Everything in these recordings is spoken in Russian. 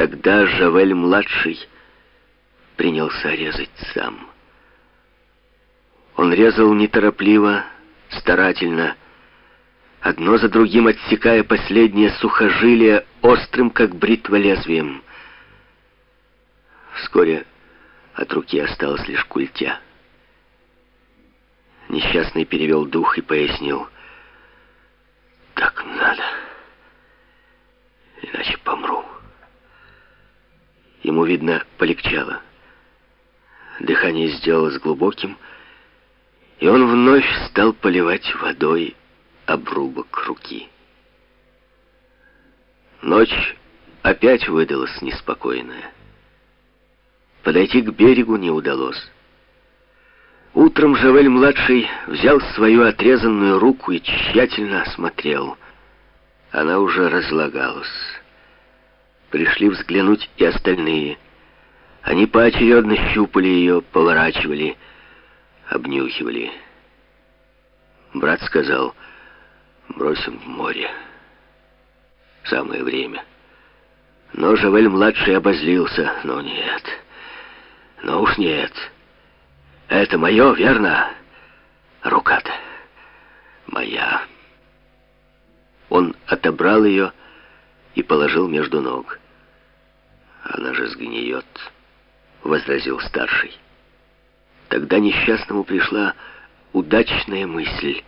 Тогда Жавель-младший принялся резать сам. Он резал неторопливо, старательно, одно за другим отсекая последнее сухожилие острым, как бритва, лезвием. Вскоре от руки осталась лишь культя. Несчастный перевел дух и пояснил. «Так надо, иначе помру». Ему, видно, полегчало. Дыхание сделалось глубоким, и он вновь стал поливать водой обрубок руки. Ночь опять выдалась неспокойная. Подойти к берегу не удалось. Утром Жавель-младший взял свою отрезанную руку и тщательно осмотрел. Она уже разлагалась. Пришли взглянуть и остальные. Они поочередно щупали ее, поворачивали, обнюхивали. Брат сказал, бросим в море. Самое время. Но Жавель-младший обозлился. Но нет, но уж нет. Это мое, верно? Рука-то моя. Он отобрал ее и положил между ног. Она же сгниет, возразил старший. Тогда несчастному пришла удачная мысль.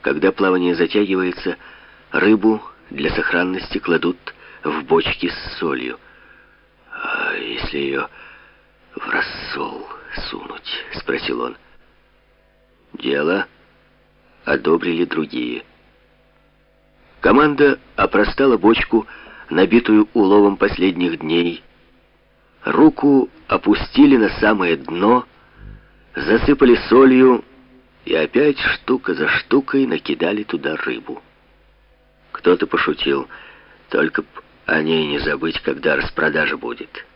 Когда плавание затягивается, рыбу для сохранности кладут в бочки с солью. А если ее в рассол сунуть?» — спросил он. Дело одобрили другие. Команда опростала бочку, набитую уловом последних дней. Руку опустили на самое дно, засыпали солью и опять штука за штукой накидали туда рыбу. Кто-то пошутил, только б о ней не забыть, когда распродажа будет.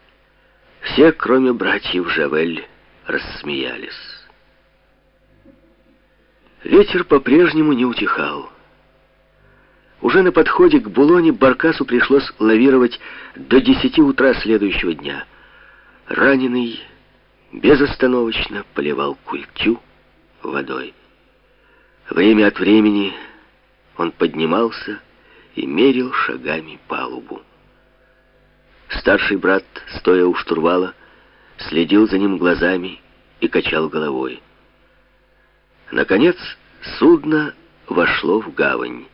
Все, кроме братьев Жавель, рассмеялись. Ветер по-прежнему не утихал. Уже на подходе к Булоне Баркасу пришлось лавировать до десяти утра следующего дня. Раненый безостановочно поливал культю водой. Время от времени он поднимался и мерил шагами палубу. Старший брат, стоя у штурвала, следил за ним глазами и качал головой. Наконец, судно вошло в гавань.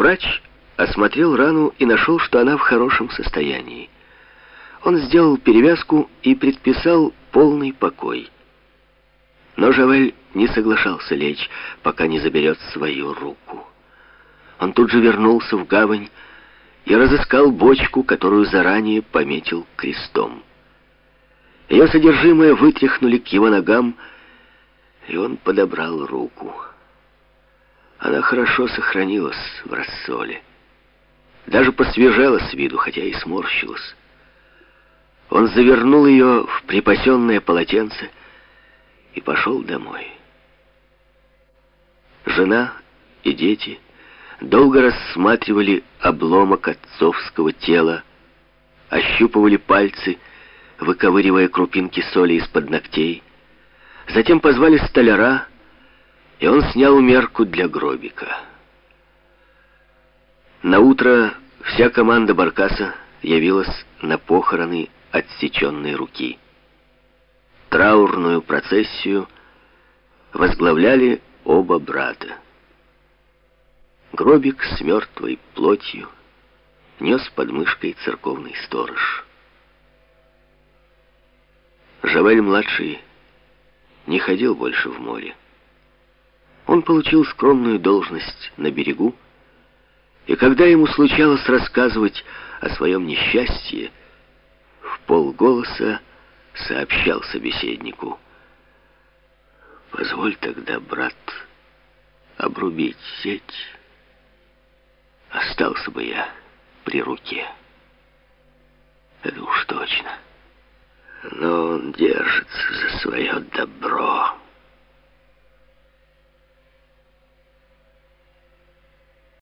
Врач осмотрел рану и нашел, что она в хорошем состоянии. Он сделал перевязку и предписал полный покой. Но Жавель не соглашался лечь, пока не заберет свою руку. Он тут же вернулся в гавань, и разыскал бочку, которую заранее пометил крестом. Ее содержимое вытряхнули к его ногам, и он подобрал руку. Она хорошо сохранилась в рассоле. Даже посвежела с виду, хотя и сморщилась. Он завернул ее в припасенное полотенце и пошел домой. Жена и дети — долго рассматривали обломок отцовского тела, ощупывали пальцы, выковыривая крупинки соли из-под ногтей. Затем позвали столяра, и он снял мерку для гробика. На утро вся команда Баркаса явилась на похороны отсеченной руки. Траурную процессию возглавляли оба брата. Гробик с мертвой плотью нес под мышкой церковный сторож. Жавель-младший не ходил больше в море. Он получил скромную должность на берегу, и когда ему случалось рассказывать о своем несчастье, в полголоса сообщал собеседнику. «Позволь тогда, брат, обрубить сеть» остался бы я при руке. Это уж точно. Но он держится за свое добро.